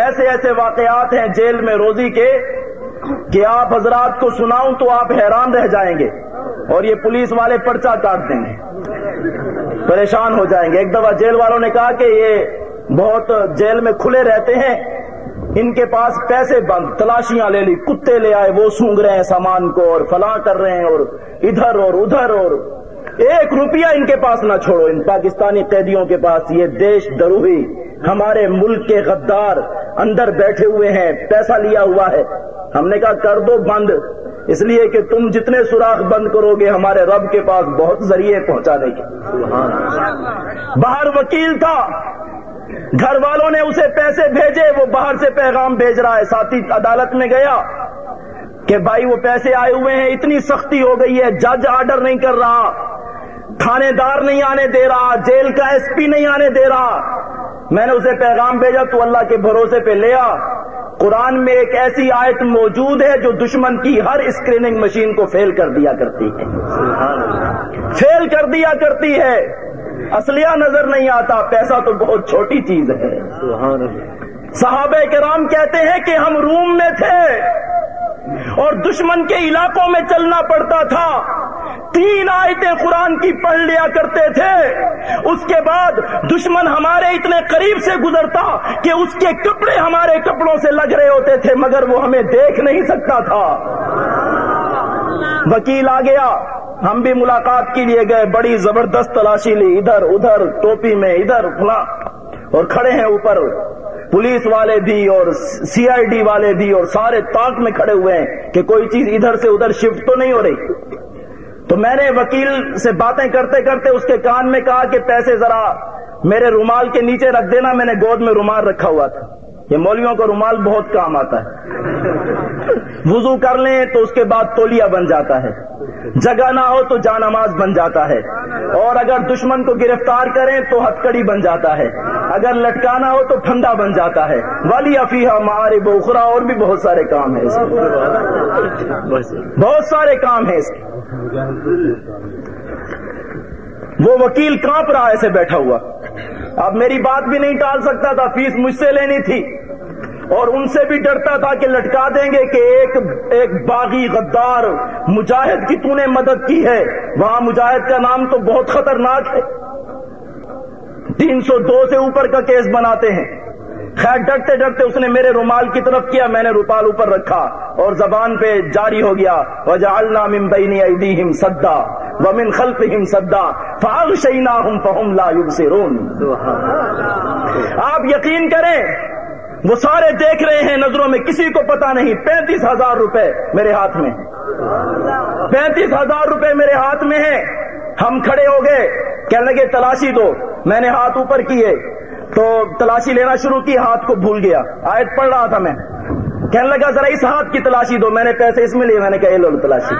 ایسے ایسے واقعات ہیں جیل میں روزی کے کہ آپ حضرات کو سناؤں تو آپ حیران رہ جائیں گے اور یہ پولیس والے پرچہ کاٹ دیں گے۔ پریشان ہو جائیں گے۔ ایک دفعہ جیل والوں نے کہا کہ یہ بہت جیل میں کھلے رہتے ہیں۔ ان کے پاس پیسے بند، تلاشیاں لے لی، کتے لے آئے، وہ سونگ رہے ہیں سامان کو اور فلاں کر رہے ہیں اور ادھر اور ادھر اور ایک روپیہ ان کے پاس نہ چھوڑو۔ ان پاکستانی قیدیوں کے پاس یہ دیش دروہی ہمارے ملک کے غدار اندر بیٹھے ہوئے ہیں، پیسہ لیا ہوا ہے۔ ہم نے کہا، کر دو بند۔ اس لیے کہ تم جتنے سوراخ بند کرو گے، ہمارے رب کے پاس بہت ذریعے پہنچانے کے۔ باہر وکیل تھا۔ گھر والوں نے اسے پیسے بھیجے، وہ باہر سے پیغام بھیج رہا ہے۔ ساتھی عدالت میں گیا کہ بھائی، وہ پیسے آئے ہوئے ہیں، اتنی سختی ہو گئی ہے۔ جج آرڈر نہیں کر رہا۔ تھانے دار نہیں آنے دے رہا۔ جیل کا ایس پی نہیں آنے دے رہا۔ میں نے اسے پیغام بھیجا، تو اللہ کے بھروسے پہ لیا قرآن میں ایک ایسی آیت موجود ہے جو دشمن کی ہر اسکریننگ مشین کو فیل کر دیا کرتی ہے۔ فیل کر دیا کرتی ہے۔ اصلیہ نظر نہیں آتا، پیسہ تو بہت چھوٹی چیز ہے۔ صحابہ کرام کہتے ہیں کہ ہم روم میں تھے اور دشمن کے علاقوں میں چلنا پڑتا تھا۔ تین آیتیں قرآن کی پڑھ لیا کرتے تھے۔ اس کے بعد دشمن ہمارے اتنے قریب سے گزرتا کہ اس کے کپڑے ہمارے کپڑوں سے لگ رہے ہوتے تھے، مگر وہ ہمیں دیکھ نہیں سکتا تھا۔ وکیل آ گیا۔ ہم بھی ملاقات کے لیے گئے، بڑی زبردست تلاشی لی۔ ادھر ادھر، ٹوپی میں، ادھر، فلاں۔ اور کھڑے ہیں اوپر۔ پولیس والے بھی اور سی آئی ڈی والے بھی اور سارے تاک میں کھڑے ہوئے ہیں کہ کوئی چیز ادھر سے ادھر شفٹ تو نہیں ہو رہی۔ تو میں نے وکیل سے باتیں کرتے کرتے اس کے کان میں کہا کہ پیسے ذرا میرے رومال کے نیچے رکھ دینا، میں نے گود میں رومال رکھا ہوا تھا۔ یہ مولویوں کا رومال بہت کام آتا ہے۔ وضو کر لیں تو اس کے بعد تولیا بن جاتا ہے۔ جگہ نہ ہو تو جانماز بن جاتا ہے۔ اور اگر دشمن کو گرفتار کریں تو ہتکڑی بن جاتا ہے۔ اگر لٹکانا ہو تو پھندا بن جاتا ہے۔ والی افیہ مارے بخرا اور بھی بہت سارے کام ہیں اس بہت سارے کام ہیں اس کے وہ وکیل کانپ رہا ایسے بیٹھا ہوا۔ اب میری بات بھی نہیں ٹال سکتا تھا، فیس مجھ سے لینی تھی۔ اور ان سے بھی ڈرتا تھا کہ لٹکا دیں گے کہ ایک ایک باغی غدار مجاہد کی تو نے مدد کی ہے۔ وہاں مجاہد کا نام تو بہت خطرناک ہے۔ تین سو دو سے اوپر کا کیس بناتے ہیں۔ خیر ڈرتے ڈرتے اس نے میرے رومال کی طرف کیا میں نے روپال اوپر رکھا اور زبان پہ جاری ہو گیا۔ وجعلنا من بین ایدیہم صدا ومن خلفہم صدا فاغشیناہم فہم لا یبصرون۔ آپ یقین کریں وہ سارے دیکھ رہے ہیں نظروں میں کسی کو پتا نہیں پینتیس ہزار روپے میرے ہاتھ میں پینتیس ہزار روپے میرے ہاتھ میں ہیں۔ ہم کھڑے ہو گئے، کہنے لگے، تلاشی دو۔ میں نے ہاتھ اوپر کیے۔ تو تلاشی لینا شروع کی، ہاتھ کو بھول گیا۔ آیت پڑھ رہا تھا میں۔ کہنے لگا، ذرا اس ہاتھ کی تلاشی دو۔ میں نے پیسے اس میں لیے، میں نے کہا لو تلاشی